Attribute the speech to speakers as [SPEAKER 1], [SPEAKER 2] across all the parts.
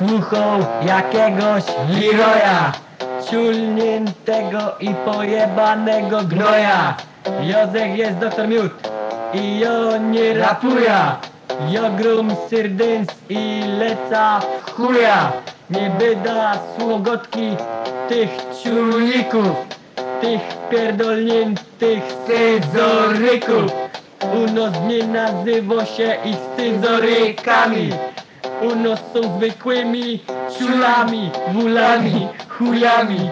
[SPEAKER 1] muchą jakiegoś Leroya Ciulniętego i pojebanego gnoja. Józek jest doktor Miód i jo nie rapuja. Jogrum syrdyns i leca w chuja. Nie byda sługotki tych ciulników Tych pierdolniętych scyzoryków. Unos nie nazywa się ich scyzorykami Unos są zwykłymi ciulami, wulami, chujami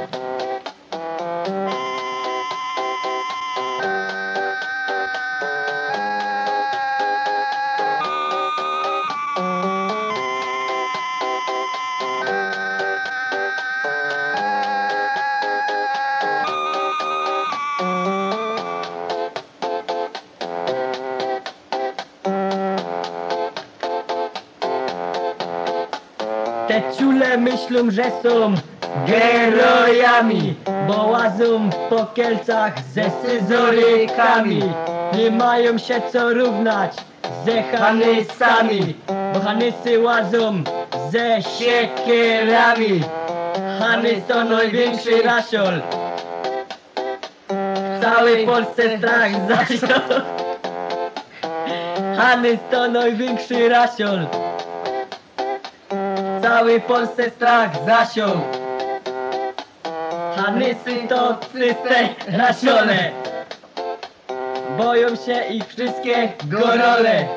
[SPEAKER 1] Te ciule myślą, że są gerojami Bo łazą po Kielcach ze scyzorykami. Nie mają się co równać ze Hanysami Bo Hanysy łazą ze siekierami. Hanys to największy rasiol. W całej Polsce strach zasiał Hanys to największy rasiol całej Polsce strach zasiął. Hanysy to czyste rasiole Boją się ich wszystkie gorole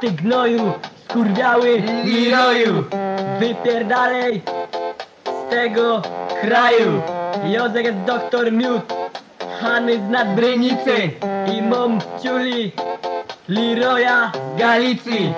[SPEAKER 1] ty gnoju, skurwiały Liroju Wypierdalej z tego kraju. Józek jest doktor Miód Hany z Nadbrynicy I mom ciuli Liroja z Galicji